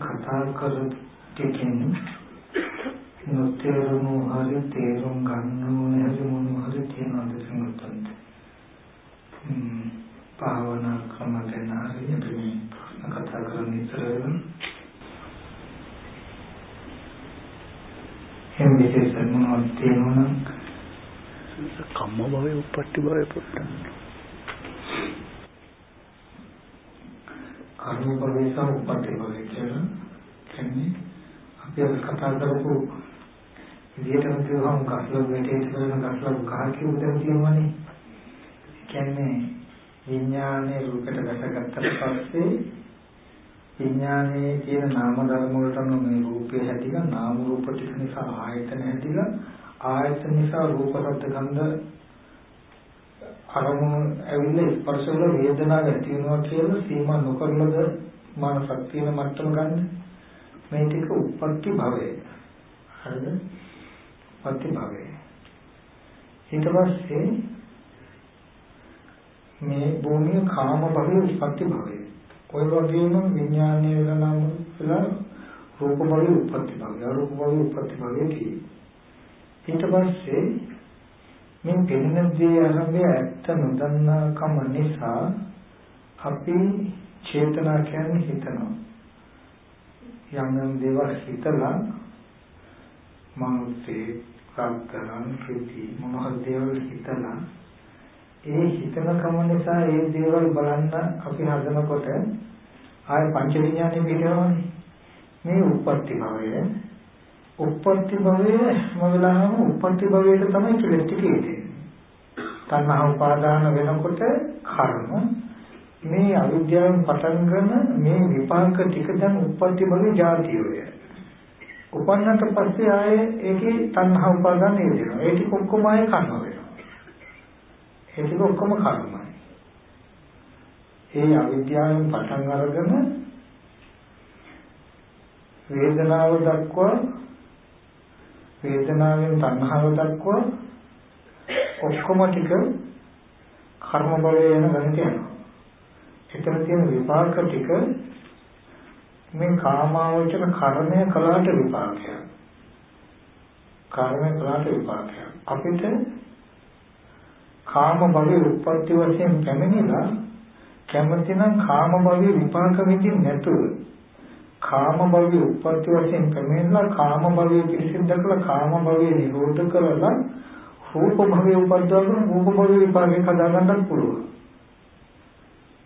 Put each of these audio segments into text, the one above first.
කතා කර ටිකෙන් නොතේරුණු හරි තේරුම් ගන්න ඕනේ හරි මොන හරි තියෙනවද සංගතන්ට භාවනා ක්‍රම ගැන හරි අපි මේ කතා කරන්න ඉස්සරහම එහෙම විශේෂ මොනවද තියෙනවනම් කම්ම භවයේ උප්පට්ටි භවයේ පුත්තන් කර්ම භවයේ සහ උප්පට්ටි භවයේ කියලා කියන්නේ අපි අද කතා කරපු විදියටම කියවහම කස්ලබ් වැටේට කරන කස්ලබ් ගහ කියුදෙන් කියනවනේ. කියන්නේ විඥානයේ රූපයට ගැටගත්තට පස්සේ විඥානයේ තියෙන නාම ධර්ම වලට මේ රූපේ හැදිලා නාම රූප ටික නිසා ආයතන හැදිලා ආයතන නිසා රූප ශබ්ද ගන්ධ අරමුණු ඇවිල්ලා ස්පර්ශ වල වේදනාවක් ඇති වෙනවා කියලා සීමා නොකරලද මානසක් තියෙන මට්ටම ගන්න. මේ ටික උප්පත්ති භවය. හරිද? උප්පත්ති භවය. ඊට පස්සේ මේ භූමිය කාම භවයේ උප්පත්ති භවය. ඔය වගේම විඥානයේ වෙනම වෙලා රූප භවයේ උප්පත්ති භවය, අරූප භවයේ උප්පත්ති භවය කියේ. ඊට පස්සේ මේ පෙනෙන දේ ආරම්භය ඇත්ත නොදන්නා කම නිසා අපි චේතනා කියන්නේ හිතනවා. යම් යම් දේවල් හිතලා මනුස්සේ සම්තරන් ප්‍රති මොනවද දේවල් හිතලා? ඒ හිතන කම නිසා ඒ දේවල් බලන්න අපි හදනකොට ආය පංච විඥානේ පිටවන්නේ. මේ උප්පත්ති භවය උප්පත්ති භවය මොනවාම උප්පත්ති භවයට තමයි කෙලෙස් ටික එන්නේ. තණ්හා උපාදාන වෙනකොට කර්ම. මේ අවිද්‍යාවෙන් පටන් ගන්න මේ විපාක ටික දැන් උප්පත්ති භවයේ જાතියෝය. උපන්නට පස්සේ ආයේ ඒකේ තණ්හා උපාදාන නේදෙනවා. ඒ ටික ඔක්කොම ආයේ කර්ම වෙනවා. ඒ ටික ඔක්කොම කර්මයි. ඒ අවිද්‍යාවෙන් පටන් අරගෙන වේදනාව දක්වා වේදනාවෙන් තණ්හාව දක්වා ඔක්කොම ටික කර්ම බලය යන ගණිතය යනවා. එතන තියෙන විපාක ටික මේ කාමාවචර කර්මය කළාට විපාකයක්. කර්මය කළාට විපාකයක්. අපිට කාම භවයේ උප්පත්ති වශයෙන් පැමිණිලා කැමති නම් කාම භවයේ විපාක විඳින්න නැතුව කාම භවයේ උප්පත්ති වශයෙන් පැමිණිලා කාම භවයේ පිළිසිඳ කළා කාම භවයේ නිරෝධ කරලා රූප භවයේ උපද්දවන රූප භවයේ විපාකේ හදා ගන්නත්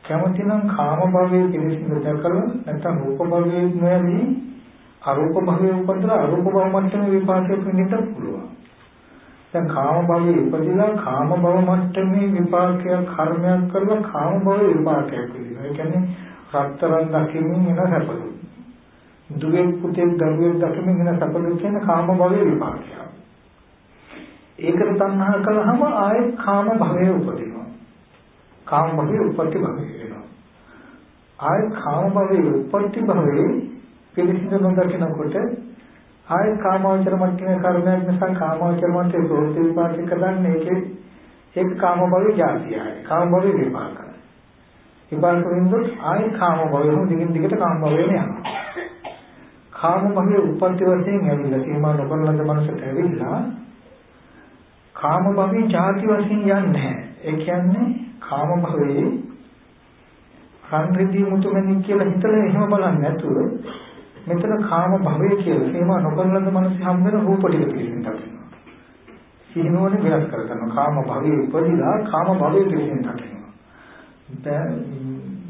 පුළුවන්. කැමතිනම් කාම භවයේ පිළිසිඳ දැකලා නැත්නම් රූප භවයේ නොයදී අරූප භවයේ උපදලා අරූප භව මට්ටමේ විපාකයක් වෙන්නත් පුළුවන්. දැන් කාම භවයේ උපදිනා කාම භව මට්ටමේ විපාකයක් කර්මයක් කරලා කාම භවයේ විපාකයක් වෙනවා. ඒ කියන්නේ රත්තරන් දකිමින් එන සැපදු. දුවේ පුතේ දරුවෙක් දකිමින් එන සැපදු කියන කාම භවයේ විපාකයක්. ඒකට තණ්හා කළාම ආයෙත් කාම භවයේ උපදිනවා. කාම භවයේ උප්පත්ති භවයේ වෙනවා. ආය කාම භවයේ උප්පත්ති භවයේ පිළිසිඳ නොදකිනකොට ආය කාමාවචර මට්ටමේ කර්මයක් නිසා කාමාවචර මට්ටමේ ප්‍රවෘත්ති විපාක කරන්නේ ඒකේ ඒක කාම භවයේ જાතියයි. කාම භවයේ විපාක. විපාක වෙනකොට ආය කාම භවයේ දිගින් දිගට කාම භවයේම යනවා. කාම භවයේ උප්පත්ති වශයෙන් ඇවිල්ලා සීමා නොකරන ලද මනසට ඇවිල්ලා කාම භවයේ ಜಾති වශයෙන් යන්නේ නැහැ. ඒ කියන්නේ කාම භවයේ සංරිද්ධි මුතුමැණික් කියලා හිතලා එහෙම බලන්නේ නැතුව මෙතන කාම භවය කියලා සේවා නොකරන ලද මනස හම් වෙන රූප ටික පිළිසින් දකිනවා. සිහිනුවනේ වෙනස් කර ගන්නවා. කාම භවයේ උපදිනා කාම භවයේ පිළිසින් දකිනවා. දැන්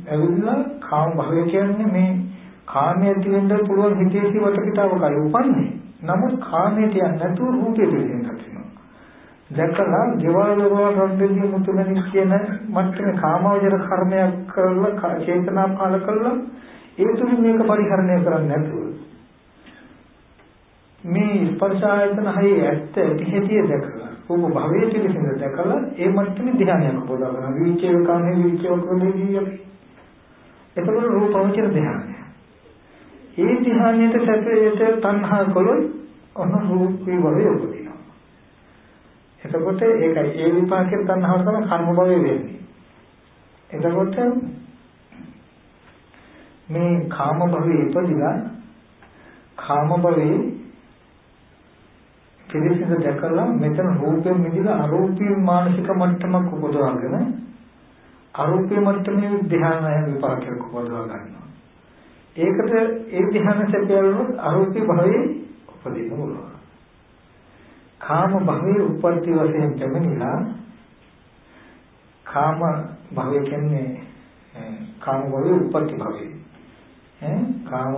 ඇවිල්ලා කාම භවය කියන්නේ මේ කාමයේ තියෙන්න පුළුවන් හිතේ සිවටකිතාවකයි උපන්නේ. නමුත් කාමයේ තියන්නේ නැතුව රූපේ පිළිසින් දකිනවා. දැකලා ගෙවල් දරවල් රොන්දෙදී මුතුමැණික් කියන මට්ටමේ කාමවජර කර්මයක් කරලා චේතනා පාල කළා ඒ තුලින් මේක පරිහරණය කරන්නේ නැතුව මේ ස්පර්ශ ආයතන හයේ ඇත්ත ඇතිහෙතිය දැකලා රූප භවයේ පිළිසිඳ දැකලා ඒ මට්ටමේ ධ්‍යානයක් පොදවන විචේ කාමයේ විචේ ක්‍රමයේදී එතකොට රූපවචර ධ්‍යානය. ඒ ධ්‍යානයට සැපයට තණ්හා කළොත් ඔන්න රූපී භවය උපදිනවා. එතකොට ඒකයි ඒ විපාකයෙන් තණ්හාව තමයි කර්ම භවය වෙන්නේ. එතකොට මේ කාම භවයේ ඉපදිලා කාම භවයේ පිළිසිඳ දැකලා මෙතන රූපයෙන් මිදලා අරූපී මානසික මට්ටමක් උපදවාගෙන අරූපී මට්ටමේ ධ්‍යානය විපාකයක් උපදවා ගන්නවා. ඒකට ඒ ධ්‍යාන සැපයලුත් අරූපී භවයේ උපදින්න පුළුවන්. කාම භවයේ උප්පත්ති වශයෙන් පැමිණිලා කාම භවය කියන්නේ කාම භවයේ උප්පත්ති භවය. ඈ කාම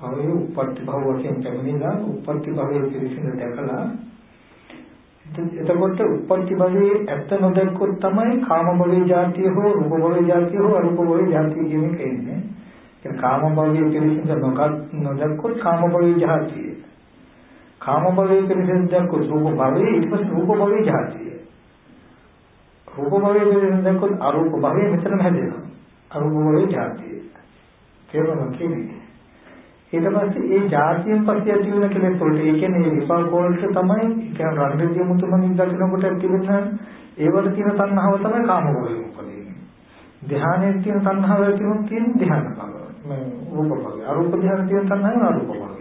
භවයේ උප්පත්ති භව වශයෙන් පැමිණිලා උප්පත්ති භවයේ පිරිසිඳ දැකලා එතකොට උප්පත්ති භවයේ ඇත්ත නොදැක්කොත් තමයි කාම භවයේ જાතිය හෝ රූප භවයේ જાතිය හෝ අරූප භවයේ જાතිය කියන්නේ. ඒ කාම භවයේ පිරිසිඳ නොදැක්කොත් කාම භවයේ જાතිය. කාම භවයේ පිරිසෙන්දක් රූප භවයේ ඉස්පස් රූප භවයේ ජාතිය. රූප භවයේ පිරිසෙන්දක් අරූප භවයේ මෙතනම හැදෙනවා. අරූප භවයේ ජාතිය. තේරුණා කියන්නේ. ඊට පස්සේ ඒ ජාතියෙන් පස්සේ ඇති වෙන කෙලෙස් වලට ඒ කියන්නේ විපාක වලට තමයි කියන රණවිද්‍ය මුතුමනින් දකිනකොට ඇති වෙන ඒවල තියෙන තණ්හාව තමයි කාම භවයේ උපදින්නේ. ධ්‍යානයේ තියෙන තණ්හාව කියන්නේ ධ්‍යාන භව. මේ රූප භවය. අරූප ධ්‍යානයේ තියෙන තණ්හාව අරූප භව.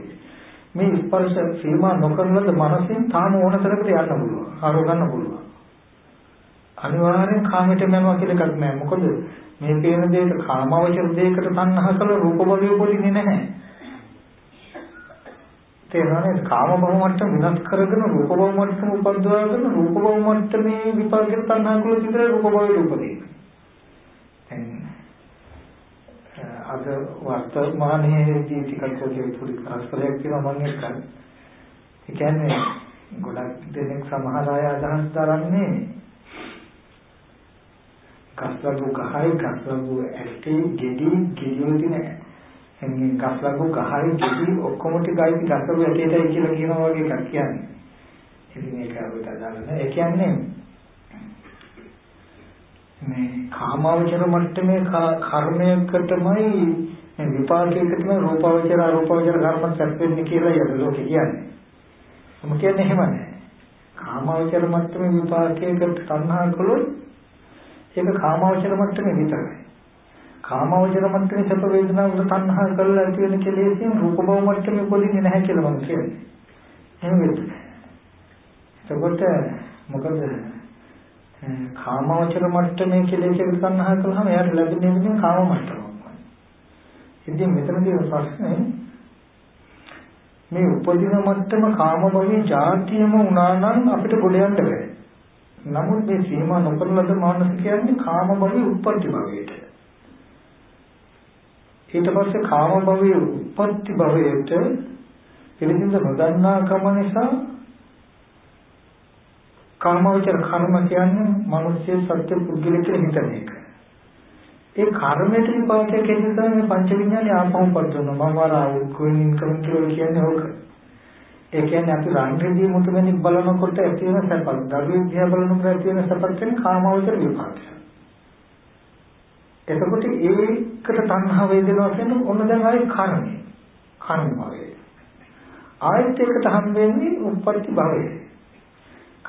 මේ ස්පර්ශ සීමා නොකරනද මනසින් තාම ඕන තරකට යන්න පුළුවන්. හරව ගන්න පුළුවන්. අනිවාර්යෙන් කාමයට යනවා කියලා එකක් නෑ. මොකද මේ පේන දෙයක කාමවචර දෙයකට තණ්හා කළ රූප භවය උපදින්නේ නැහැ. තේරෙනවද? කාම භව මට්ටම විනාශ කරගෙන රූප භව මට්ටම උපද්දවාගෙන රූප භව මට්ටමේ විපාකෙන් තණ්හා කළොත් විතරයි රූප භවයට උපදින්නේ. අද වර්තමානයේදී ටිකක් පොඩි පොඩි කරස්පරයක් තියෙනවා මම එක්ක. ඒ කියන්නේ ගොඩක් දෙනෙක් සමහර අය අදහස් දරන්නේ කස්ලබු ගහයි කස්ලබු ඇටි ගෙඩි ගෙඩි වල තියෙන එන්නේ ගස්ලබු ගහයි ගෙඩි ඔක්කොම ටිකයි ගස්ලබු ඇටේටයි කියලා කියනවා වගේ එකක් කියන්නේ. ඉතින් ඒක අපිට අදාළ නැහැ. ඒ කියන්නේ මේ කාමාවචර මට්ටමේ කර්මයකටමයි විපාකයකටම රූපාවචර අරූපාවචර කර්ම සැපෙන්නේ කියලා යද ලෝකේ කියන්නේ. මොකද කියන්නේ එහෙම නැහැ. කාමාවචර මට්ටමේ විපාකයකට තණ්හා කළොත් ඒක කාමාවචර මට්ටමේ විතරයි. කාමාවචර මට්ටමේ සැප වේදනාවකට තණ්හා කරලා ඇති වෙන කෙලෙසින් රූප භව මට්ටමේ පොදින්නේ නැහැ කියලා මම කියන්නේ. එහෙම වෙන්නේ. එතකොට මොකද කාමාවචර මට්ටමේ කෙලෙසකට තණ්හා කළාම එයාට ලැබෙන්නේ නෙමෙයි කාම මට්ටමක්. ඉතින් මෙතන තියෙන ප්‍රශ්නේ මේ උපදින මට්ටම කාම භවී જાතියම වුණා නම් අපිට ගොඩ යන්න බැහැ. නමුත් මේ සීමා නොකරනද මානස කියන්නේ කාම භවයේ උප්පත්ති භවයට. ඊට පස්සේ කාම භවයේ උප්පත්ති භවයට පිළිසිඳ නොදන්නා කම නිසා කාමවචර කර්ම කියන්නේ මිනිස්සේ සත්‍ය පුද්ගලික කියලා හිතන එක. ඒ කර්මයට විපාකයක් එන්නේ තමයි මේ පංච විඥානේ ආපහු පදවන මම වරා උකුණින් කරන කියලා කියන්නේ ඕක. ඒ කියන්නේ අපි රාණ්‍යදී මුතුමැණික් බලනකොට ඇති වෙන සැපක්, දරුවෙක් දිහා බලනකොට ඇති වෙන සැපක් කියන්නේ කාමවචර විපාකය. එතකොට ඒකට තණ්හා වේදනා කියන ඔන්න දැන් ආයේ කර්මය. කර්ම භවය. ආයත් එකට හම් වෙන්නේ උප්පත්ති භවය.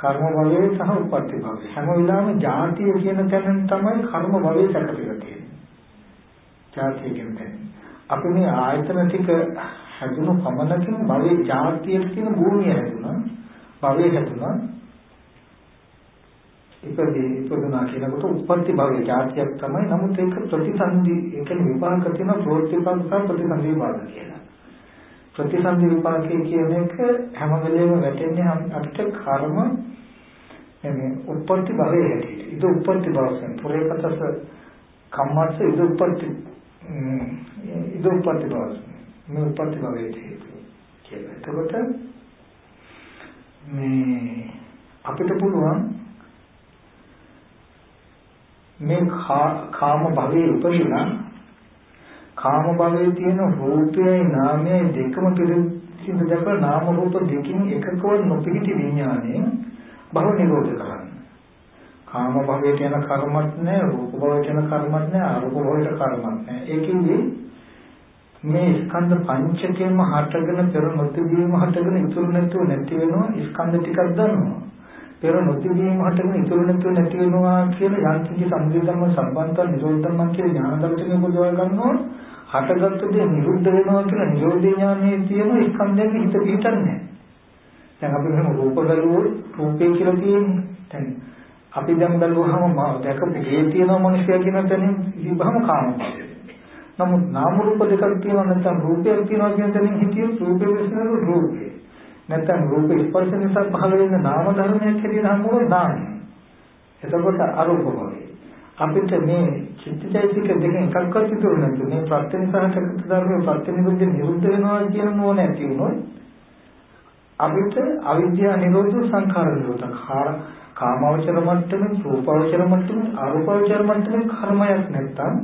කර්ම භවයේ සහ උප්පත්ති භවය. හැම වෙලාවෙම ජාතිය කියන තැනින් තමයි කර්ම භවයේ සැකපෙලා තියෙන්නේ. ජාතිය කියන තැන. අපි මේ ආයතන ටික හැදුණු පමණකින් භවයේ ජාතියට කියන භූමිය හැදුණා. භවයේ හැදුණා. ඉපදී ඉපදුනා කියනකොට උප්පත්ති භවයේ ජාතියක් තමයි. නමුත් ඒක ප්‍රතිසන්දි ඒ කියන්නේ විපාක තියෙන ප්‍රෝත්තිපාක සහ ප්‍රතිසන්දි විපාක කියලා. ප්‍රතිසන්දි විපාකයේ කියන එක හැම වෙලේම වැටෙන්නේ අපිට කර්ම එමේ උප්පත්ති භවයේ හැටියට. ඒක උප්පත්ති භවයෙන් පුරේකතස කම්මස්ස ඒක උප්පත්ති ඒක උප්පත්ති භවය. මේ උප්පත්ති භවයේ කියලා. එතකොට මේ අපිට පුළුවන් මේ කාම භවයේ උපදිනා කාම භවයේ තියෙන රූපයයි නාමයයි දෙකම පිළිසිඳ දැකලා නාම රූප දෙකින් එකකව නොපිහිටි විඥානය භව නිරෝධ කරන්න. කාම භවයට යන කර්මත් නැහැ, රූප භවයට යන කර්මත් නැහැ, අරූප භවයට කර්මත් නැහැ. ඒකෙදි මේ ස්කන්ධ පංචකයම හටගෙන පෙර නොතිබීම හටගෙන ඉතුරු නැතුව නැති වෙනවා ස්කන්ධ ටිකක් දන්නවා. පෙර නොතිබීම හටගෙන ඉතුරු නැතුව නැති වෙනවා කියලා යම් කිසි සම්බන්ධම සම්බන්ධ නිරෝධම කියන ඥාන දර්ශනය පොදවා ගන්නවා. හටගත්තු දේ නිරුද්ධ වෙනවා කියලා නිරෝධ ඥානයේ තියෙන ස්කන්ධයක හිත පිටන්නේ. දැන් අපි මෙහෙම රූප බැලුවොත් රූපේ කියලා තියෙන්නේ. දැන් අපි දැන් බැලුවහම දැකපු ගේ තියෙන මිනිස්සයා කියන තැනින් ඉබහම කාමයි. නමුත් නාම රූප දෙකක් තියෙනවා නැත්නම් රූපයක් තියෙනවා කියන තැනින් හිතියොත් රූපේ විශ්නරු රූපේ. නැත්නම් රූප ස්පර්ශ නිසා පහළ වෙන නාම ධර්මයක් හැටියට හමුවොත් නාමය. එතකොට අරූප භවය. අපිට මේ චිත්තචෛතසික දෙකෙන් එකක්වත් ඉතුරු නැතු මේ ප්‍රත්‍යනිසහකට ධර්මයේ ප්‍රත්‍යනිරුද්ධ නිරුද්ධ වෙනවා කියන නෝන ඇති වුණොත් අපිට අවිද්‍යාව නිරෝධ සංඛාර නිරෝධ කාමාවචර මට්ටමේ රූපාවචර මට්ටමේ අරූපාවචර මට්ටමේ කර්මයක් නැත්තම්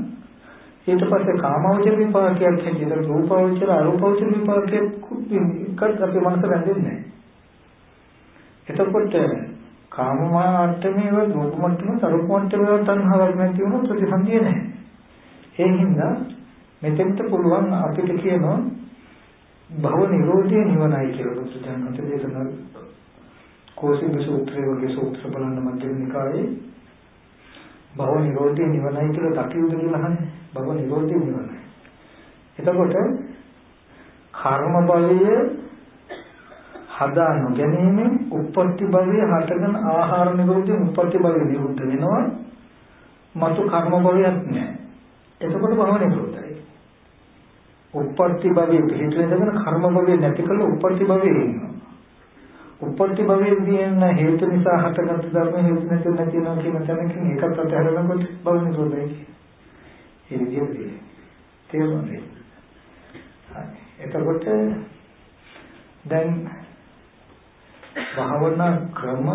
ඊට පස්සේ කාමාවචර විපාකයක් හැටියට රූපාවචර අරූපාවචර විපාකයක් එකත් අපේ මනස රැඳෙන්නේ නැහැ. එතකොට කාම මට්ටමේ ව රූප මට්ටමේ අරූප මට්ටමේ තණ්හාවක් නැති වුණොත් ප්‍රතිසන්දිය නැහැ. ඒ හින්දා මෙතෙන්ට පුළුවන් අපිට කියනවා භව නිරෝධය නිවනයි කියලා බුදුසසුන දේශනා කෝසික සූත්‍රයේ වගේ සූත්‍ර බලන්න මධ්‍යම නිකායේ භව නිරෝධය නිවනයි කියලා දකියුද කියලා අහන්නේ. භව නිරෝධය නිවනයි. එතකොට කර්ම බලය හදා නොගැනීමෙන් උප්පත්ති භවයේ හටගෙන ආහාර නිරෝධයෙන් උප්පත්ති භවය නිරුද්ධ වෙනවා. මතු කර්ම භවයක් නැහැ එතකොට භව නිරෝධයි උප්පත්ති භවයේ පිළිතුරෙන්දගෙන කර්ම භවයේ නැති කළ උප්පත්ති භවයේ ඉන්නවා. උප්පත්ති භවයේ තියෙන හේතු නිසා හටගත් ධර්ම හේතු නැති නැති වෙනවා කියන තැනකින් ඒකත් අතහැරනකොට භව නිරෝධයි. ඒ විදිහට තේරුණේ. එතකොට දැන් භාවනා ක්‍රම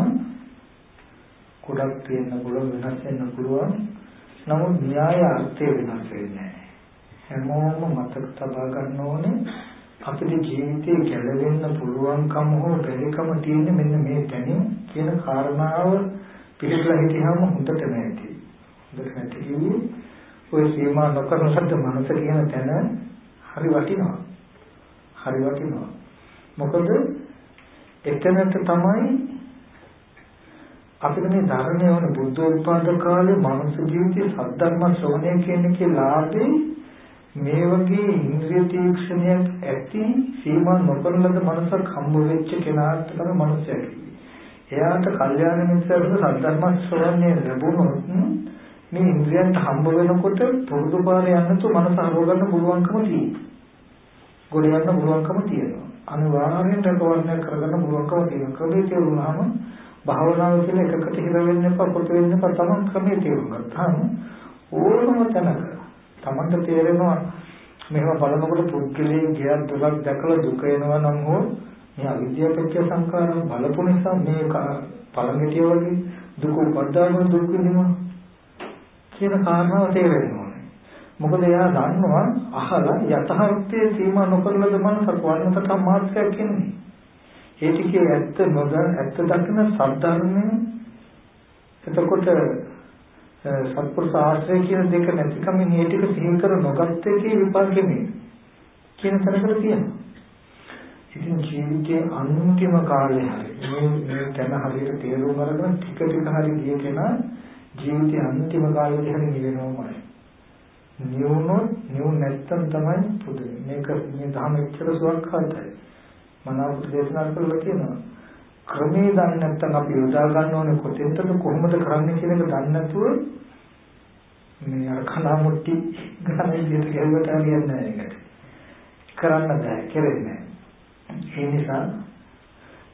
ගොඩක් තියෙන පුළුවන් වෙනස් වෙන්න පුළුවන්. නමුත් න්‍යාය අර්ථය වෙනස් වෙන්නේ නැහැ. හැමෝම මතක තබා ගන්න ඕනේ අපේ ජීවිතේ ගැලවෙන්න පුළුවන්කම හෝ බැරිකම තියෙන්නේ මෙන්න මේ තැනින් කියන කාරණාව පිළිබඳව හිතහම හොඳට නැති. හොඳට නැති කිව්වේ ඔය සීමා නොකරන සත්‍ය මනස කියන තැන හරි වටිනවා. හරි වටිනවා. මොකද එතනට තමයි අපිට මේ ධර්මයේ වන බුද්ධ උත්පාද කාලේ මනුස්ස ජීවිතයේ සද්ධර්ම ශ්‍රවණය කියන එකේ ලාභේ මේ වගේ ඉන්ද්‍රිය තීක්ෂණයක් ඇති සීමා නොකරන ලද මනසක් හම්බ වෙච්ච කෙනාට තමයි මනුස්සයා කියන්නේ. එයාට කල්යාණ මිත්‍රවරු සද්ධර්ම ශ්‍රවණය ලැබුණොත් මේ ඉන්ද්‍රියන්ට හම්බ වෙනකොට පුරුදු පාරේ යන්නතු මනස හරව ගන්න පුළුවන්කම තියෙනවා. ගොඩ යන්න පුළුවන්කම තියෙනවා. අනිවාර්යෙන් රැකවරණය කරගන්න පුළුවන්කම තියෙනවා. ක්‍රමයේ තේරුණාම භාවනාව කියලා එකකට හිර වෙන්න එපා, පොත වෙන්න එපා. තමන් ක්‍රමයේ තේරුම් ගත්තාම ඕනම තැනක Tamanට තේරෙනවා මෙහෙම බලනකොට පුද්ගලයේ ගියක් දුකක් දැකලා දුක එනවා නම් හෝ මේ අවිද්‍යාව පත්‍ය සංකාරම් බලපු නිසා මේ පළඟටිය වගේ දුක උපද්දාගෙන දුක් විඳිනවා කියන කාරණාව තේරෙනවා. මොකද එයා දන්නවා අහලා යථාර්ථයේ සීමා නොකරලද මනසක් වන්නතක මාත්‍රයක් කියන්නේ. ඒ ටිකේ ඇත්ත නොදන්න ඇත්ත දකින සද්ධර්මයේ එතකොට සත්පුරුෂ ආශ්‍රය කියන දෙක නැතිකම මේ ටික සිහි කර නොගත් එකේ විපාකෙ මේ කියන තැනකට තියෙනවා. ඉතින් ජීවිතයේ අන්තිම කාලේ හරි මේ මේ තැන හරියට තේරුම් අරගෙන ටික ටික හරි ගිය කෙනා ජීවිතයේ අන්තිම කාලේදී හරි නිවෙනවමයි. නිවුනොත් නිවු නැත්තම් තමයි පුදුමයි. මේක මේ ධර්ම එච්චර සුවක්ඛාතයි. මනාව දේශනා කරලා කියනවා. ක්‍රමේ දන්නේ නැත්නම් අපි යොදා ගන්න ඕනේ කොතෙන්ද කොහොමද කරන්නේ කියන එක දන්නේ නැතුව මේ අර කලාමුට්ටි ගන්න විදිහට ගැහුවට හරියන්නේ නැහැ ඒකට. කරන්න බෑ, කෙරෙන්නේ ඒ නිසා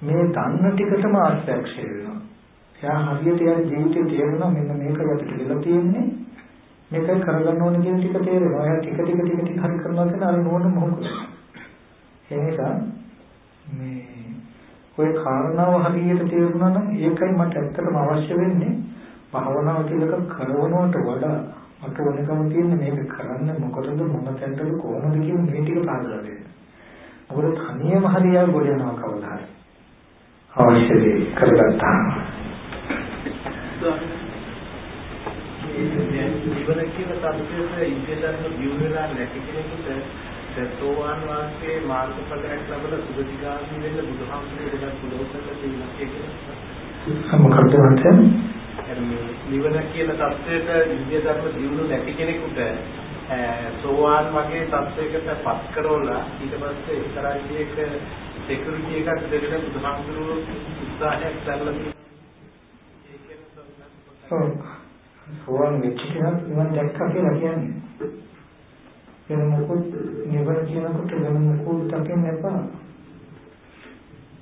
මේ දන්න ටිකටම ආශ්‍රයක්ෂය වෙනවා. එයා හරියට යා ජීවිතේ තේරෙනවා මෙන්න මේක යටට වෙලා තියෙන්නේ. මේකයි කරගන්න ඕනේ කියන ටික තේරෙනවා. එයා ටික ටික ටික ටික හරි කරනවා කියන අර නෝන මොහොත. ඒ නිසා මේ ওই කාරණාව හරියට තේරුණා නම් ඒකයි මට ඇත්තටම අවශ්‍ය වෙන්නේ භාවනාව කියලා කරනවට වඩා මට ඕනකම තියෙන්නේ මේක කරන්න මොකටද මොන තැනටද කොහොමද කියන මේ ටික පාදලා දෙන්න. මොකද තනියම හරියට ගොඩ යනවා කවදා හරි. අවශ්‍ය දේ කරගත්තා. නිවන කියන තත්ත්වයට ඉන්දිය ධර්ම දියුණු වෙලා නැති කෙනෙකුට සෝවාන් වාස්සේ මාර්ගඵලයක් ලැබලා සුගතිගාමී වෙන්න බුදුහාමුදුරේ දෙයක් පුදෝසක තියෙනවා ඒක. මොකක්ද වන්දන? නිවන කියන தത്വයට ඉන්දිය ධර්ම දියුණු නැති කෙනෙකුට සෝවාන් වගේ தത്വයකට පත් කරවලා ඊට පස්සේ ඉතරාජියක සිකියුරිටි එකක් දෙන්න බුදුහාමුදුරුවෝ උත්සාහයක් කරලා තියෙනවා. ඒක සෝවාන් වෙච්ච කෙනා නිවන් දැක්කා කියලා කියන්නේ වෙන මොකොත් නිවන කියනකොට වෙන මොකොත් දකින්න එපා.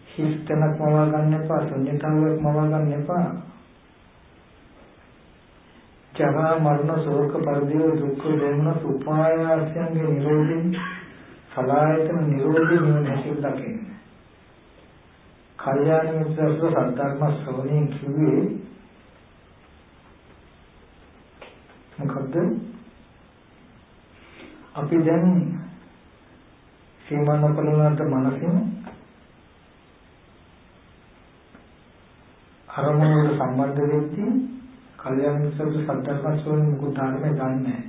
හිස්තනක් මවා ගන්න එපා, ශුන්‍යතාවයක් මවා ගන්න එපා. ජරා මරණ ශෝක පරිදේව දුක්ඛ දෝමන උපායාසයන්ගේ නිරෝධින් සලායතන නිරෝධී නිවන හැසිර දකින්න. කල්යාණ මිත්‍රස්ව සද්ධර්ම ශ්‍රවණය කිව්වේ මොකද්ද? අපි දැන් සීමාන පරිණත මනසින් අරමුණට සම්බන්ධ වෙද්දී කල්යාණ මිත්‍රස්ව සද්ධර්ම ශ්‍රවණය මුකුත් ධර්මය ගන්නෑ.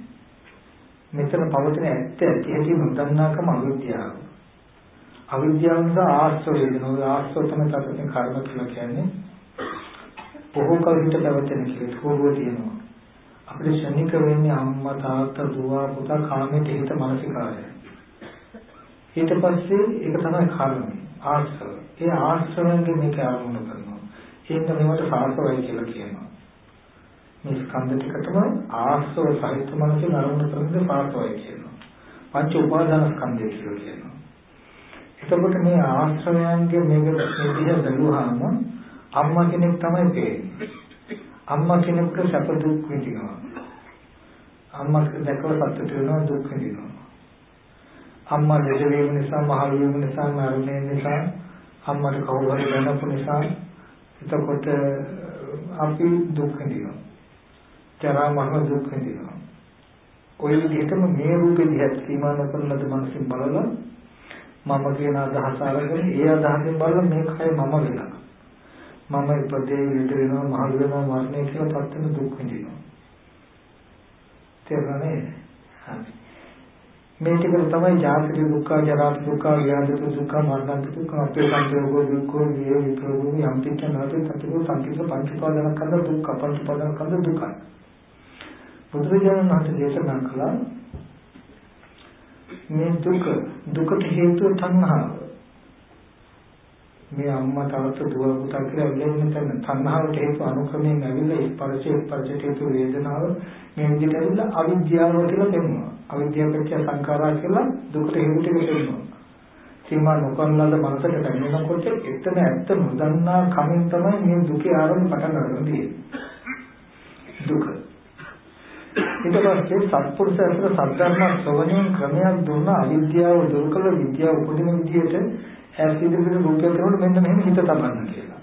මෙතන පවතින ඇත්ත ඇති හැටි නොදන්නාකම අවිද්‍යාව. අවිද්‍යාව නිසා ආශ්‍රය වෙනවා. ඒ ආශ්‍රය තමයි තමයි කර්ම කියලා කියන්නේ. බොහෝ කල හිට පැවතෙන කියලා පූර්ව තියෙනවා. අපිට ශනික වෙන්නේ අම්මා තාත්තා දුව පුතා කාමයට හිත මානසිකාරය. ඊට පස්සේ ඒක තමයි කර්මය. ආශ්‍රය. ඒ ආශ්‍රයෙන් මේක ආරම්භ කරනවා. ඒක මේවට සාර්ථකයි කියලා කියනවා. මේ ස්කන්ධ ටිකටම ආශ්‍රව සහිත මනසින් ආරම්භ කරන්නේ සාර්ථකයි කියනවා. පංච උපාදාන ස්කන්ධය කියලා කියනවා. එතකොට මේ ආශ්‍රයයන්ගේ මේක විදිහ බැලුවාම අම්මා කෙනෙක් තමයි පේන්නේ. අම්මා කෙනෙකුට සැප දුක් විඳිනවා. අම්මා දැකලා සතුට වෙනවා දුක් විඳිනවා. අම්මා ලෙඩ වීම නිසා මහලු වීම නිසා මරණය නිසා අම්මට කවුරු හරි වෙනපු නිසා එතකොට අපි දුක් විඳිනවා. ජරා මරණ දුක් විඳිනවා. ඔය විදිහටම මේ රූපෙ දිහා සීමා නොකරන ලද මනසින් බලලා මම කියන අදහස අරගෙන ඒ අදහසින් බලලා මේ කය මම වෙලා. මම ඉපදේ විඳ වෙනවා මහලු වෙනවා මරණය කියලා පත්තන දුක් විඳිනවා. තේරුණානේ? හරි. මේ ටික තමයි ජාති දුක්ඛ ජරා දුක්ඛ ව්‍යාධි දුක්ඛ මරණ දුක්ඛ අපේ සංකේතෝ දුක්ඛ විය විප්‍රභු යම් පිට නැති තතිකෝ සංකේත පංචපාදන කන්ද දුක්ඛ පංචපාදන කන්ද දුක්ඛ. බුදුරජාණන් වහන්සේ දේශනා කළා මේ දුක දුකට හේතුව තණ්හාව. මේ අම්මා තාත්තා දුව පුතා කියලා ඉන්නේ නැත්නම් තණ්හාවට හේතු අනුක්‍රමයෙන් ඇවිල්ලා ස්පර්ශයේ ස්පර්ශයට හේතු වේදනාව මේ විදිහට ඇවිල්ලා අවිද්‍යාව කියලා පෙන්වනවා. අවිද්‍යාව පත්‍ය සංඛාරා කියලා දුකට හේතු ටික පෙන්වනවා. සීමා නොකරන ලද මනසට දැනෙනකොට එතන ඇත්ත නොදන්නා කමින් තමයි මේ දුකේ ආරම්භ පටන් ගන්නේ. දුක ඊට පස්සේ සත්පුරුෂ අතර සද්ධර්ම ශ්‍රවණයෙන් ක්‍රමයක් දුන්න අවිද්‍යාව දුරු කළ විද්‍යාව උපදින විදිහට ඈත් ඉදිරියට රූපය කරනකොට මෙන්න මෙහෙම හිත තබන්න කියලා.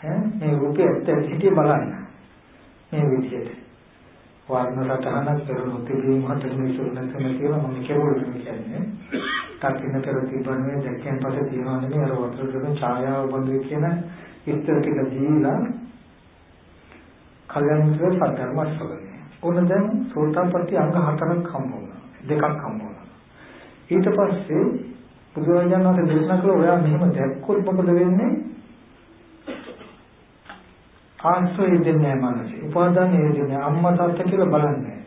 ඈ මේ රූපය ඇත්ත ඇති බලන්න. මේ විදිහට. වර්ණ සටහනක් කරනොත් ඉතින් මහතම ඉස්සර නැත්නම් කියලා මම කෙරුවොත් කියන්නේ. තාක්ෂණ කර තිබන්නේ දැක්කෙන් පස්සේ තියනවා නෙමෙයි අර වතුර දෙන ඡායාව බඳු කියන ඉස්තර ටික දීලා කල්යනා මිත්‍ර සද්ධර්ම ශ්‍රවණය ඔන්න දැන් සෝතාපට්ටි අංග හතරක් හම්බ වුණා. දෙකක් හම්බ වුණා. ඊට පස්සේ බුදුරජාණන් වහන්සේ දේශනා කළා ඔයා මෙහෙම දැක්කොත් මොකද වෙන්නේ? ආශ්‍රය දෙන්නේ නැහැ උපාදානය දෙන්නේ අම්මා තාත්තා කියලා බලන්නේ.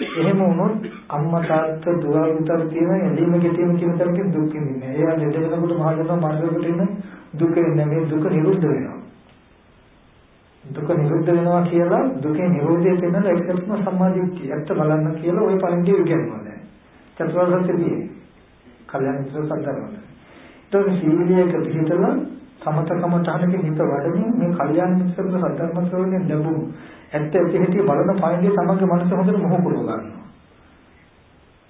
එහෙම වුණොත් අම්මා තාත්තා දුව පුතා තියෙන එළිම ගෙතීම කියන තරකින් දුක් විඳින්නේ. එයා ලෙඩ වෙනකොට මහ ජන මාර්ගයකට එන දුක වෙන්නේ මේ දුක නිරුද්ධ වෙනවා. දුක නිරුද්ධ වෙනවා කියලා දුකේ නිරෝධය වෙනද ඒකටම සම්මාදිට්ඨිය. ඇත්ත බලන්න කියලා ওই පරිදි ඉගෙනනවා දැන්. චතුරාර්ය සත්‍යදී. කල්යනා මිත්‍ර සත්‍යවල. ඒතකොට සීලයක පිළිතලා සමතකම තහනකින් හිත වඩමින් මේ කල්යාණ මිත්‍ර සත්‍යර්ම ශ්‍රවණයෙන් ලැබුණු ඇත්ත ඇති හැටි බලන පරිදි තමගේ මනස හොඳට මොහු කරව ගන්නවා.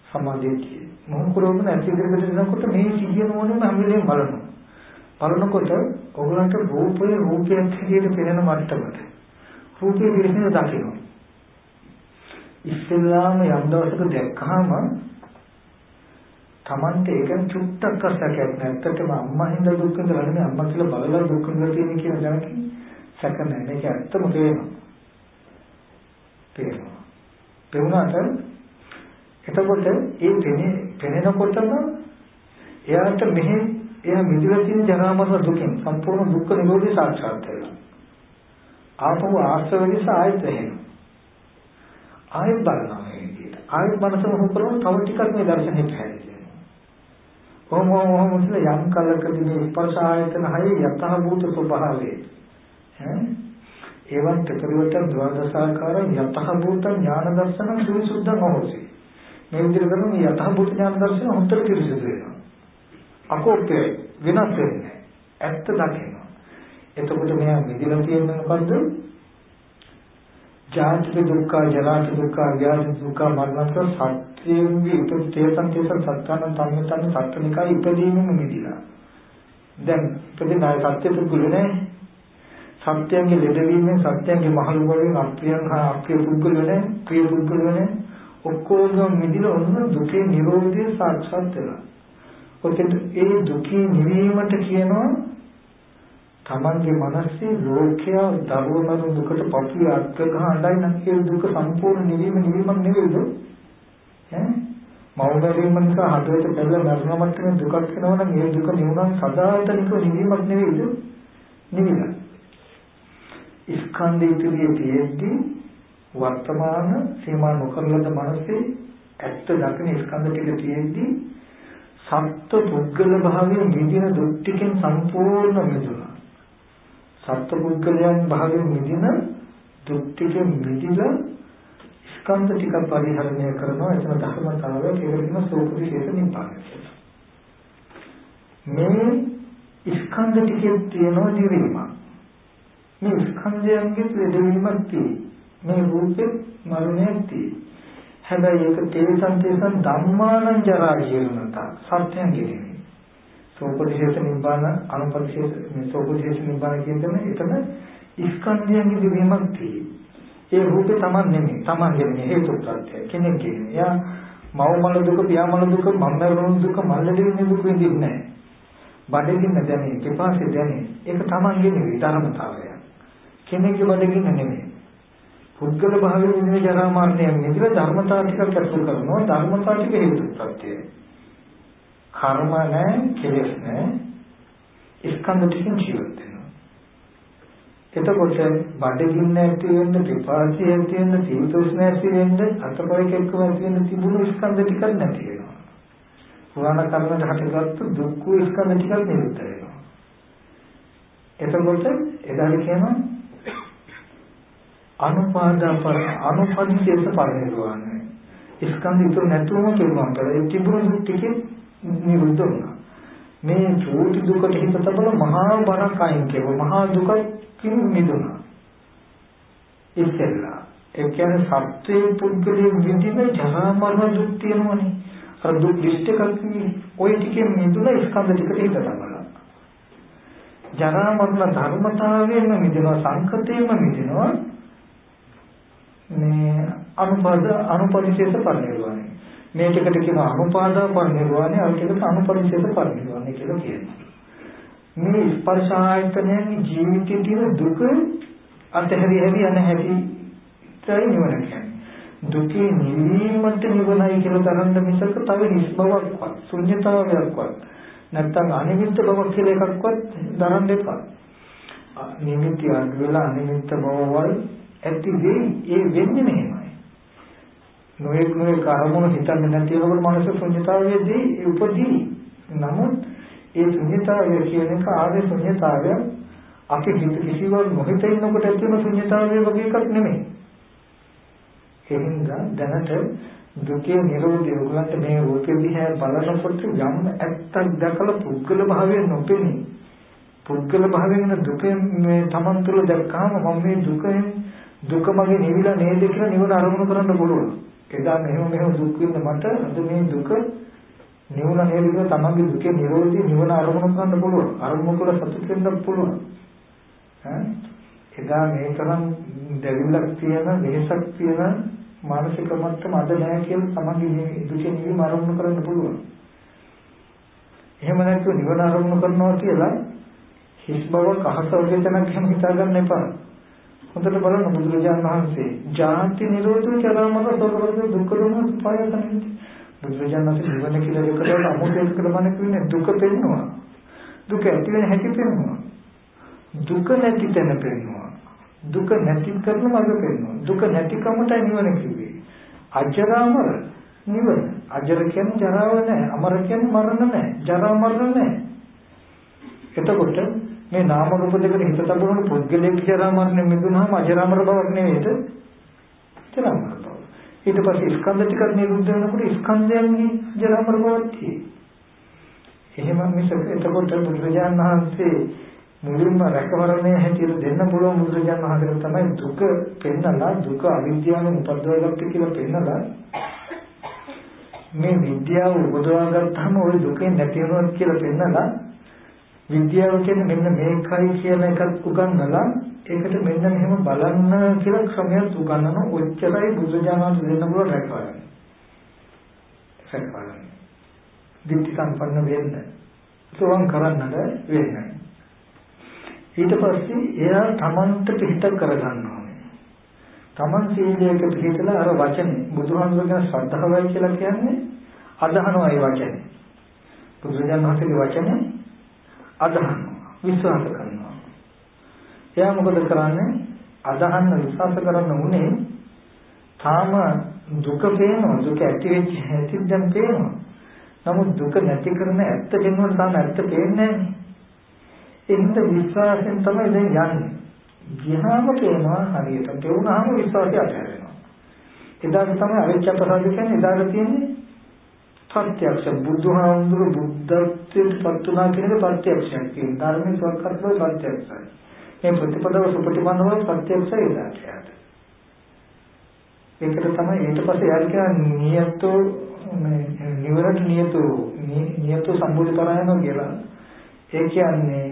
සම්මාදිට්ඨිය. මොහු කරවගෙන ඇති ඉදිරියට යනකොට මේ සිහිය නෝනෙම හැම වෙලේම බලනවා. බලනකොට ඔයගලන්ට රූපය රූපයක් හැටියට පෙනෙන මට්ටමට රූපේ පිළිසින දකින්න. ඉස්සෙල්ලාම යම් දවසක දැක්කහම Tamante ඒකෙන් චුට්ටක් අසකයක් නැත්තටම අම්මා හින්දා දුක් විඳලා නෙමෙයි අම්මා කියලා බලලා දුක් විඳලා තියෙන කියන දැනකින් සැක නැහැ. මේක ඇත්තම තේරෙනවා. තේරෙනවා. පෙනුනට එතකොට ඒ පෙනේ පෙනෙනකොටම එයාට මෙහි එයා මිදලා තියෙන ජරා මරණ දුකෙන් සම්පූර්ණ දුක්ඛ නිරෝධය සාක්ෂාත් වෙනවා. ආපහු ආශ්‍රව නිසා ආයෙත් වෙනවා. ආයෙත් බලනවා මේ විදිහට. ආයෙත් මනස මොහොත කරන තව ටිකක් මේ දර්ශනෙට හැදෙනවා. කොහොම කොහොම යම් කලකදී මේ ස්පර්ශ ආයතන හයේ යතහ භූත ස්වභාවය ඈ එවන් ප්‍රතිවර්තන ද්වාදසාකාර යතහ භූත ඥාන දර්ශන සවිසුද්ධං හොසි. මේ විදිහට කරන මේ යතහ භූත ඥාන දර්ශන හොඳට පිරිසිදු වෙනවා. අකෝප්‍ය වෙනස් වෙන්නේ. ඇත්ත දකිනවා. එතකොට මෙයා මිදලා තියෙන්නේ මොකද්ද? ජාතික දුක්ඛ, ජරාක දුක්ඛ, ව්‍යාධි දුක්ඛ, මරණ සත්‍යයේ ඉපද තේසන් තේසන් සත්‍යන තන්නේ තන්නේ සත්‍යනිකයි ඉපදීමම මිදිලා. දැන් ඉපදින ආය සත්‍ය පුදුලනේ සත්‍යයන්ගේ ලෙඩවීමෙන් සත්‍යයන්ගේ මහලු වලින් අප්‍රියන් හා අප්‍රිය පුද්ගල වෙන ප්‍රිය පුද්ගල වෙන ඔක්කොම මිදිලා ඔන්න දුකේ නිරෝධය සාක්ෂාත් වෙනවා. ඔතෙන් ඒ දුකේ නිවීමට කියනවා තමන්ගේ මනසේ ලෝකයා දරුවමරු දුකට පපුව අත්ක ගහනයි නම් ඒ දුක සම්පූර්ණ නිවීම නිවීමක් නෙවෙයිද ඈ මෞබරීම නිසා හදවත පෙළ මරණ මට්ටමේ දුකක් වෙනවා නම් ඒ දුක නිවුණා සදාතනික නිවීමක් නෙවෙයිද නිවිලා ස්කන්ධ ඉදිරියේ තියෙද්දී වර්තමාන සීමා නොකරලද මනසේ ඇත්ත දකින ස්කන්ධ ටික තියෙද්දී සත්ව පුද්ගල භාවයෙන් විදින දුක් ටිකෙන් සම්පූර්ණ මිදුණා. සත්ව පුද්ගලයන් භාවයෙන් මිදින දුක් ටිකෙන් මිදිලා ස්කන්ධ ටික පරිහරණය කරනවා එතන ධර්මතාවය කෙරෙහිම සෝපරිශේෂ නිපාතය. මේ ස්කන්ධ ටිකේ තියෙන දිරීමක් මේ ස්කන්ධයන්ගේ ලෙඩවීමක් තියෙයි. මේ රූපේ මරණයක් තියෙයි. හැබැයි ඒක තේසන් තේසන් ධම්මානං ජරා ජීවනත සත්‍යං ගෙරෙන්නේ. සෝපදිශේෂ නිබ්බාන අනුපදිශේෂ මේ සෝපදිශේෂ නිබ්බාන කියන්නේ එතන ස්කන්ධයන්ගේ දිවීමක් තියෙයි. ඒ රූපේ Taman නෙමෙයි. Taman නෙමෙයි හේතු ප්‍රත්‍යය. කෙනෙක් කියන්නේ. යා මව මල දුක, පියා මල දුක, මම්මරුන් දුක, මල්ලෙදින දුක විඳින්නේ නැහැ. බඩගින්න දැනේ, පිපාසය දැනේ. ඒක Tamanගේ නෙවෙයි ධර්මතාවය. කෙනෙක්ගේ බඩගින්න නෙමෙයි. පුද්ගල භාවයෙන් ඉන්නේ ජරා මරණය මෙදිර ධර්මතාව ටිකක් අසු කරනවා ධර්මතාව ටික හේතු ප්‍රත්‍යය. කර්ම නැහැ, කෙලෙස් නැහැ. ස්කන්ධ ටිකෙන් ජීවත් වෙනවා. එතකොට බඩගින්න ඇති වෙන්න, පිපාසය ඇති වෙන්න, සීතෝෂ්ණ ඇති වෙන්න, අතපය කෙක්කම ඇති වෙන්න තිබුණු ස්කන්ධ ටිකක් නැති වෙනවා. පුරාණ කර්මයට හටගත්තු දුක්ඛ ස්කන්ධ ටිකක් නිරුද්ධ වෙනවා. එතකොට එදාට කියනවා අනුපාදා පර අනුපදිශේෂ පරිනිර්වාණය. ස්කන්ධ ඉතුරු නැතුවම කෙරුවා කරා. ඒ තිබුණු දුක් ටිකේ නිරුද්ධ වුණා. මේ චෝටි දුකට හිත තබල මහා බරක් අයින් කෙරුවා. මහා දුකකින් මිදුණා. ඉස්සෙල්ලා ඒ කියන්නේ සත්‍යයේ පුද්ගලයේ විඳින ජරා මරණ දුක් තියෙනවනේ. අර දුක් දිෂ්ටකක් ওই ටිකෙන් මිදුණා ස්කන්ධ ටිකට හිත තබලා. ජරා මරණ ධර්මතාවයෙන්ම මිදෙනවා සංකතයෙන්ම මිදෙනවා මේ අනුපද අනුපරිශේෂ පරිනිර්වාණය. මේ ටිකට කියන අනුපාදා පරිනිර්වාණය අර ටිකට අනුපරිශේෂ පරිනිර්වාණය කියලා කියනවා. මේ ස්පර්ශ ආයතනයේ ජීවිතයේ තියෙන දුක අතහැරි හැරි යන හැටි තයි නිවන කියන්නේ. දුකේ නිවීමට නිවනයි කියලා තරන්න මිසක තව නිස්බවක්වත් ශුන්‍යතාවයක්වත් නැත්තම් අනිමිත්ත බවක් කියලා එකක්වත් දරන්න එපා. නිමිති අඩු වෙලා අනිමිත්ත බවවල් ඇති වෙයි ඒ වෙන්නේ මෙහෙමයි. නොයෙක් නොයෙක් අරමුණු හිතන්නේ නැති වෙනකොට මනස ශුන්‍යතාවයේදී උපදී. නමුත් ඒ ශුන්‍යතාවය කියන එක ආවේ ශුන්‍යතාවය අපි හිත කිසිවක් නොහිත ඉන්නකොට ඇති වෙන ශුන්‍යතාවය වගේ එකක් නෙමෙයි. ඒ හින්දා දැනට දුකේ නිරෝධය උගලන්ට මේ රූපෙ දිහා බලනකොට යම් ඇත්තක් දැකලා පුද්ගල භාවයෙන් නොපෙනී පුද්ගල භාවයෙන් දුකෙන් මේ Taman තුල දැක්කාම මම මේ දුකෙන් දුක මගේ නිවිලා නේද කියලා නිවන අරමුණු කරන්න පුළුවන්. එදා මෙහෙම මෙහෙම දුක් විඳ මට අද මේ දුක නිවන නේද කියලා තමන්ගේ දුකේ නිරෝධී නිවන අරමුණු කරන්න පුළුවන්. අරමුණු කළ සතුට වෙන්න පුළුවන්. ඈ එදා මේ තරම් දෙවිලක් තියෙන වෙහසක් තියෙන මානසික මට්ටම අද නැහැ කියලා තමන්ගේ දුකේ නිවීම අරමුණු කරන්න පුළුවන්. එහෙම නැත්නම් නිවන අරමුණු කරනවා කියලා හිස් බවක් අහස වගේ තැනක් එහෙම හිතාගන්න එපා. හොඳට බලන්න බුදුරජාණන් වහන්සේ ජාති නිරෝධෝ ජරා මරණ සෝකවල දුක්ඛ දෝමන සුපායතනෙ බුදුරජාණන් වහන්සේ නිවන කියලා දෙකට අමුතෙන් කරමන කියන්නේ දුක පෙන්නවා දුක ඇති වෙන හැටි පෙන්නවා දුක නැති තැන පෙන්නවා දුක නැති කරන මඟ පෙන්නවා දුක නැතිකමට නිවන කිව්වේ. අජරාමර නිවන. අජර කියන්නේ ජරාව නැහැ. අමර කියන්නේ මරණ නැහැ. ජරා මරණ නැහැ. එතකොට මේ නාම රූප දෙකට හිත තබන පුද්ගලයෙක් ජරා මරණය මිදුනහම අජරාමර බවක් නෙවෙයිද? ජරාමර. බව. ඊට පස්සේ ස්කන්ධ ටිකක් නිරුද්ධ වෙනකොට ස්කන්ධයන්ගේ ජරාමර බවක් තියෙයි. එහෙම මිසක එතකොට බුදුරජාණන් වහන්සේ මුලින්ම රැකවරණය හැටියට දෙන්න පුළුවන් බුදුරජාණන් වහන්සේට තමයි දුක පෙන්නලා දුක අවිද්‍යාවෙන් උපද්දවගත්ත කියලා පෙන්නලා මේ විද්‍යාව උපදවා ගත්තාම ওই දුකෙන් නැති වෙනවා කියලා පෙන්නලා විද්‍යාව කියන්නේ මෙන්න මේකයි කියන එකත් උගන්වලා ඒකට මෙන්න මෙහෙම බලන්න කියලා ක්‍රමයක් උගන්වන ඔච්චරයි බුදුජානක දෙන්න පුළුවන් රැකවරණ. රැකවරණ. දිට්ඨි සම්පන්න වෙන්න. සෝවන් කරන්නද වෙන්නේ. ඊට පස්සේ එයා තමන්ට පිට කරගන්න ඕනේ. තමන් සීලයක පිළිතලා අර වචනේ බුදුහාමුදුරගෙන ශ්‍රද්ධාවයි කියලා කියන්නේ අදහනවා ඒ වචනේ. බුදුජානක වහන්සේගේ වචනේ අදහනවා විශ්වාස කරනවා. එයා මොකද කරන්නේ? අදහන්න විශ්වාස කරන්න උනේ තාම දුක පේනවා දුක ඇති වෙච්ච හැටි දැන් පේනවා. නමුත් දුක නැති කරන ඇත්ත වෙනුවට තාම ඇත්ත පේන්නේ නැහැ. එහෙනම් විශ්වාසයෙන් තමයි දැන් යන්නේ. ගියාම පේනවා හරියට. ඒ වුණාම විශ්වාසය අතහැරෙනවා. එදාට තමයි අවිච්ඡ ප්‍රසාද කියන්නේ එදාට තියෙන්නේ ප්‍රත්‍යක්ෂ බුදුහාමුදුරු බුද්ධත්වයට පත් වුණා කියන එක ප්‍රත්‍යක්ෂයක් කියන ධර්මයේ සත්‍යත්වය ප්‍රත්‍යක්ෂයි. මේ ප්‍රතිපදාව සුපටිපන්නව ප්‍රත්‍යක්ෂයි ඉලාට. ඒකට තමයි ඊට පස්සේ යාර කියන නියතෝ නිවරට නියතෝ නියතෝ සම්බුද්ධ පරායන කියලා. ඒ කියන්නේ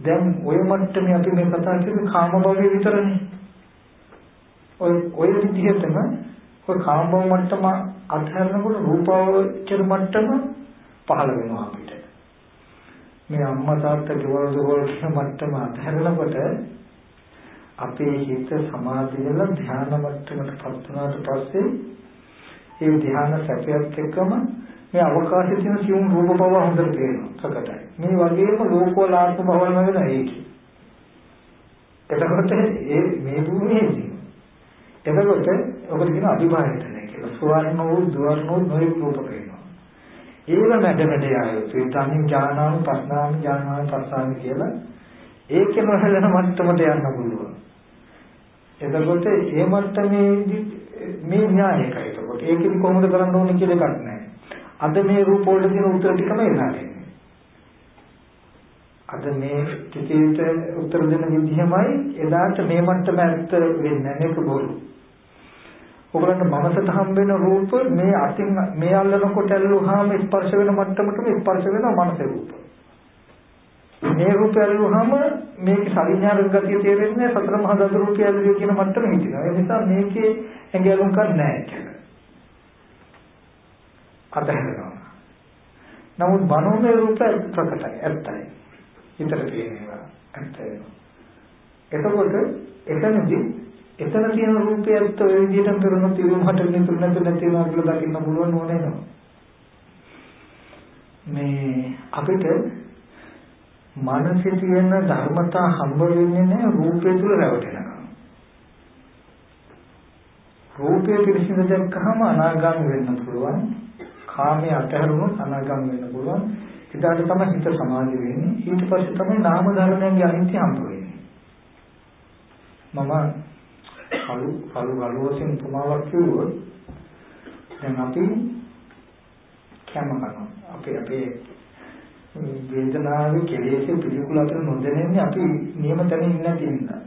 දැන් ඔය මට්ටමේ අපි මේ කතා කරන්නේ කාම භවයේ විතරනේ. ඔය ඔය විදිහටම ඔය කාම භව මට්ටම අත්හැරනකොට රූපාවචර මට්ටම පහළ වෙනවා අපිට. මේ අම්මා තාත්තා ගෙවල් දොරවල් කියන මට්ටම අත්හැරනකොට අපේ හිත සමාධි වෙලා ධ්‍යාන මට්ටමටපත් වුණාට පස්සේ ඒ ධ්‍යාන සැපයත් එක්කම මේ අවකාශයේ තියෙන සියුම් රූප බව හොඳට පේනවා ප්‍රකටයි. මේ වගේම ලෝකෝල ආත්ම භවල් වගේ ඒකයි. එතකොට ඒ මේ භූමියේදී එතකොට ඔබට කියන අභිභායතන සුවර්ණ වූ දුවර්ණ වූ නොයෙක් රූප පේනවා. ඒව මැද මැද ආයෝ තනි ඥානාම පස්නාම ඥානාම පස්සාම කියලා ඒකෙම හැලෙන මට්ටමට යන්න පුළුවන්. එතකොට ඒ මට්ටමේදී මේ න්‍යායකයි. එතකොට ඒකෙදි කොහොමද කරන්න ඕනේ කියලා එකක් නැහැ. අද මේ රූප වලට තියෙන උත්තර ටිකම එනවා. අද මේ ටිකේට උත්තර දෙන විදිහමයි එදාට මේ මට්ටම ඇත්ත වෙන්නේ නැහැ නේද බොරු. ඔයගලන්ට මනසට හම් වෙන රූප මේ අතින් මේ අල්ලනකොට ඇල්ලුවාම ස්පර්ශ වෙන මට්ටමටම ස්පර්ශ වෙනවා මනසේ රූප. මේ රූප ඇල්ලුවාම මේකේ සවිඥානික ගතිය තේරෙන්නේ සතර මහා දස රූපය ඇල්ලුවේ කියන මට්ටම හිටිනවා. ඒ නිසා මේකේ ඇඟලුම් කර නැහැ කියලා. අතහැරෙනවා. නමුත් මනෝමය රූප ප්‍රකටයි ඇත්තයි. හිතට පේනවා ඇත්තයි. එතකොට එතනදී එතන තියෙන රූපයත් ඔය විදිහට කරන තිරුමහට නිතුල් නැතු නැතිනවා කියලා දකින්න පුළුවන් ඕනේ නෝ. මේ අපිට මනසේ තියෙන ධර්මතා හම්බ වෙන්නේ නැහැ රූපය තුල රැවටෙනවා. රූපය පිළිසිඳ දැක්කහම අනාගාමී වෙන්න පුළුවන්. කාමයේ අතහැරුණොත් අනාගාමී වෙන්න පුළුවන්. එදාට තමයි හිත සමාධි වෙන්නේ. ඊට පස්සේ තමයි නාම ධර්මයන්ගේ අනිත්‍ය හම්බ වෙන්නේ. මම කළු කළු කළු වශයෙන් උපමාවක් කිව්වොත් දැන් අපි කැම කරනවා. අපි අපේ වේදනාවේ කෙලෙසේ පිළිකුල අතර නොදැනෙන්නේ අපි නියම තැන ඉන්න තියෙනවා.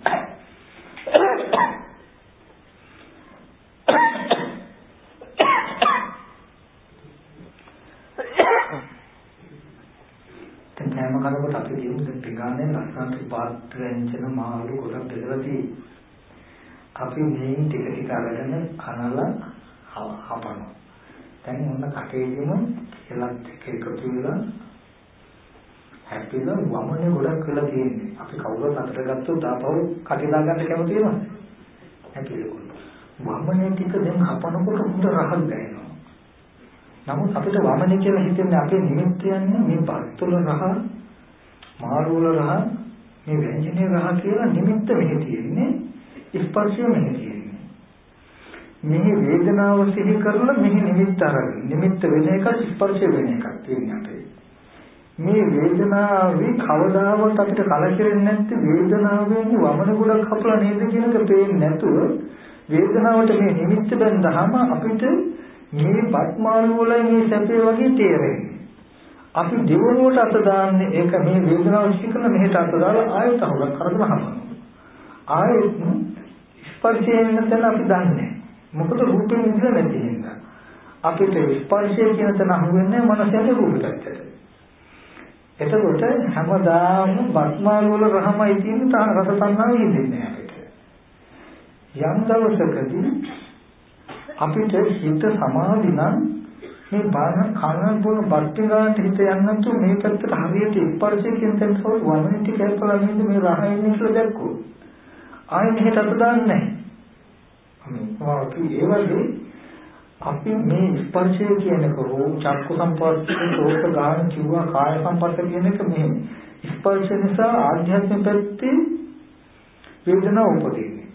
කෑම කනකොට අපි කියමු දැන් පිගානේ ලස්සනට පාත් වෙන්චන මාළු ගොඩක් බෙදලා තියෙන්නේ. අපි මේ ටික ටික අරගෙන කනලා හපනවා. දැන් ඔන්න කටේදීම එලත් එක්ක එකතු වෙලා හැපිලා වමනේ ගොඩක් වෙලා තියෙන්නේ. අපි කවුරුත් අතට ගත්තොත් ආපහු කටිලා ගන්න කැමති වෙනවද? හැපිලා. වමනේ ටික දැන් හපනකොට හොඳ රහක් දැනෙනවා. නමුත් අපිට වමනේ කියලා හිතෙන්නේ අපේ නිමිත්ත යන්නේ මේ බත්තුල රහ, මාළුවල රහ, මේ ව්‍යංජනේ රහ කියලා නිමිත්ත මෙහි තියෙන්නේ. ස්පර්ශය මෙහි තියෙන්නේ. මෙහි වේදනාව සිහි කරලා මෙහි නිමිත්ත අරගෙන නිමිත්ත වෙන එක ස්පර්ශය වෙන එකක් තියෙන්නේ අපේ. මේ වේදනාවේ කවදාවත් අපිට කලකිරෙන්නේ නැත්te වේදනාවෙන් වමන ගොඩක් කපලා නේද කියන එක පේන්නේ නැතුව වේදනාවට මේ නිමිත්ත බඳහම අපිට මේ බත්මාළු වල මේ සැපේ වගේ තේරෙන්නේ. අපි දෙවනුවට අත දාන්නේ ඒක මේ වේදනාව විශ්ිකන මෙහෙට අත දාලා ආයෙත් අහුලක් කරගෙන හමනවා. ආයෙත් ස්පර්ශයෙන් නැත්නම් අපි දන්නේ. මොකද රූපෙන් ඉඳලා නැති හින්දා. අපිට ස්පර්ශය කියන තැන අහුවෙන්නේ මනසට රූපයකට. එතකොට හැමදාම බත්මාල් වල රහමයි තියෙන තා රස තණ්හාව හිතෙන්නේ අපිට. යම් දවසකදී අපිට හිත සමාධි නම් මේ බාහන කන බොන බත්තිගාට හිත යන්න තු මේ පැත්තට හරියට ස්පර්ශයෙන් තෙන් සෝ වමන ටික කරලා නේද මේ රහයින් කියලා දැක්කෝ. ආයෙ මෙහෙට අත දාන්නේ නැහැ. අනේ ඒ වගේ අපි මේ ස්පර්ශය කියන එක රූප චක්කු සම්පස්ස සෝත ගාන කිව්වා කාය සම්පස්ස කියන එක මෙහෙම. ස්පර්ශ නිසා ආධ්‍යාත්මික පැත්තේ වේදනාව උපදින්නේ.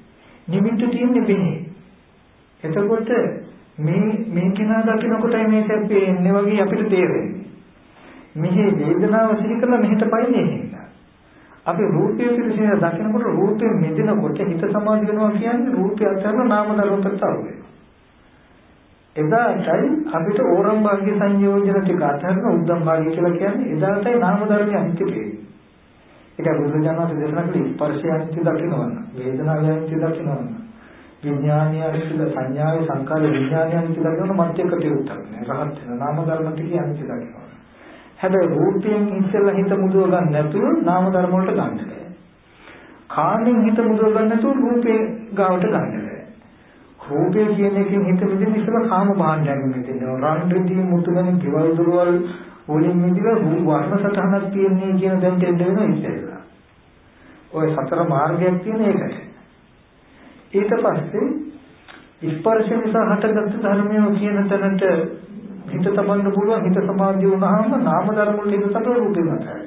නිමිත්ත තියෙන්නේ මෙහි. එතකොට මේ මේ කෙනා දකින්නකොටයි මේ සැපේ එන්නේ වගේ අපිට තේරෙන්නේ. මෙහි වේදනාව සිහි කරලා මෙහෙට පයින්නේ නේද අපි රූපය පිළිසින දකින්නකොට රූපයෙන් මිදෙනකොට හිත සමාධි වෙනවා කියන්නේ රූපය අතරම නාම ධර්ම ප්‍රත්‍යය එදාටයි අපිට ඕරම් භාග්‍ය සංයෝජන ටික අතරන උද්දම් භාග්‍ය කියලා කියන්නේ එදාටයි නාම ධර්මයේ අනිත්‍ය පේන්නේ. ඒක බුදුජානක දේශනා කළේ ස්පර්ශය අනිත්‍ය දකින්නවන්න, වේදනාව අනිත්‍ය දකින්නවන්න, විඥානීය අනිත්‍ය සංඥාවේ සංකාර විඥානීය අනිත්‍ය දකින්න මධ්‍යකට උත්තර නෑ. රහත් වෙන නාම ධර්ම ටිකේ අනිත්‍ය දකින්නවන්න. හැබැයි රූපයෙන් ඉස්සෙල්ලා හිත මුදව ගන්න නැතුව නාම ධර්ම වලට ගන්න බෑ. කාමෙන් හිත මුදව ගන්න නැතුව රූපේ ගාවට ගන්න බෑ. රූපය කියන එකෙන් හිත මිදෙන්න ඉස්සෙල්ලා කාම භාණ්ඩයෙන් මිදෙනවා. රන් රිදී මුතුමෙන් කිවල් දුරවල් වලින් මිදලා වර්ණ සටහනක් තියන්නේ කියන දැන් දෙන්න වෙනවා ඉස්සෙල්ලා. ඔය සතර මාර්ගයක් තියෙන එකට. ඊට පස්සේ ස්පර්ශ නිසා හටගත්තු ධර්මය කියන තැනට හිත තබන්න පුළුවන් හිත සමාධිය වුණාම නාම ධර්ම වල හිත තබන රූපේ මතයි.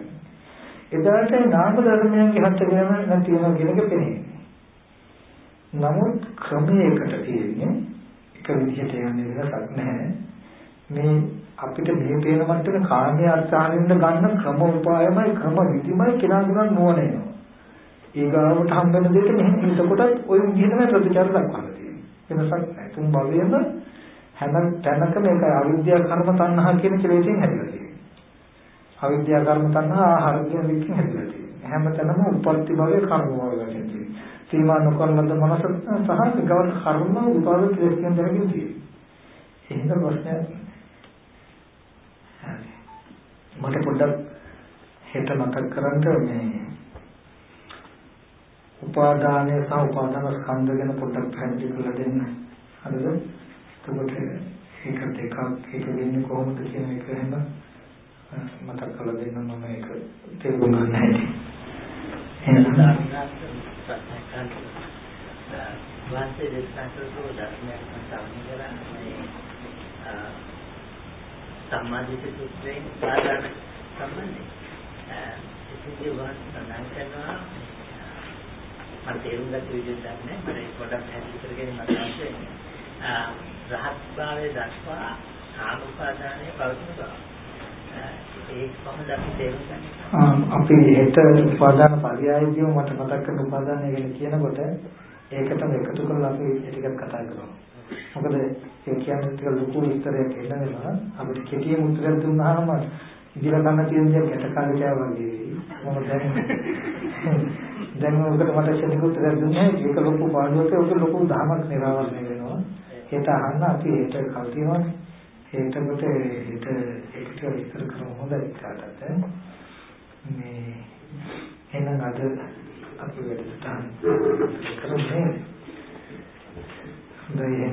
එදාට නාම ධර්මයන්ගේ හට ගැන නැති වෙනවා කියන එක පෙනේ. නමුත් ක්‍රමයකට තියෙන්නේ එක විදිහට යන්නේ වෙනසක් නැහැ. මේ අපිට මේ පේන මට්ටමේ කාමයේ අර්ථාරින්න ගන්න ක්‍රම උපායමයි ක්‍රම විදිමයි කියලා ගන්න ඕනේ. ඊගාවට හම්බෙන දෙයට මෙහෙම හිතකොටත් ওই විදිහටම ප්‍රතිචාර දක්වන්න තියෙනවා. වෙනසක් නැහැ. තුන් භවයේම හැම තැනකම ඒක අවිද්‍යා කර්ම තණ්හා කියන කෙලෙසින් හැදිලා තියෙනවා. අවිද්‍යා කර්ම තණ්හා ආහාර කියන දෙකකින් හැදිලා තියෙනවා. හැම තැනම උප්පත්ති භවයේ කර්ම භවයෙන් තියෙනවා. සීමා නොකරන ලද මනස සහ ගවල් කර්ම උපාද කෙලෙස් කියන දෙකකින් තියෙනවා. එහෙනම් ප්‍රශ්නයක් මට පොඩ්ඩක් හෙට මතක් කරන්න මේ උපාදානය සහ උපාදාන ස්කන්ධ ගැන පොඩ්ඩක් පැහැදිලි කරලා දෙන්න. හරිද? එතකොට ඒක දෙකක් ඒක වෙන්නේ කොහොමද කියන එක එහෙම මතක් කරලා දෙන්න මම ඒක තේරුම් ගන්න හැටි. එහෙනම් වාස්තේ දේශනාකරපු ධර්මයක් සම්මත කරන්නේ සම්මාදිත සූත්‍රයෙන් සාධාරණ සම්බන්ධයි. ඉතින් වාස් සඳහන් කරනවා මම තේරුම් ගත්ත විදිහට දන්නේ මම පොඩක් පැහැදිලි කරගෙන මතක් රහත් භාවයේ දක්වා කාම උපාදානයේ පවතින බව. ඒක කොහොමද අපි තේරුම් ගන්නේ? අපි හෙට උපාදාන පරියායදීම මට මතක් කරන උපාදානය ගැන කියනකොට ඒකටම එකතු කරලා අපි ටිකක් කතා කරමු. මොකද ඒ කියන්නේ ටික ලොකු විස්තරයක් එන්න වෙනවා. අපිට කෙටියෙන් උත්තරයක් දුන්නාම ඉදිරිය ගන්න තියෙන දේ ගැට කාලේ වගේ මම දැන් දැන් ඔකට මට ශනික උත්තරයක් දුන්නේ ඒක ලොකු පාඩුවක ඔක ලොකු දහමක් නිරාවරණය වෙනවා. ඒක අහන්න අපි හෙට කල් තියෙනවානේ. ඒකට හිත ඒකට විස්තර කරමු හොඳයි කාටද? මේ එහෙනම් අද අපි වැඩසටහන කරන්නේ හොඳයි.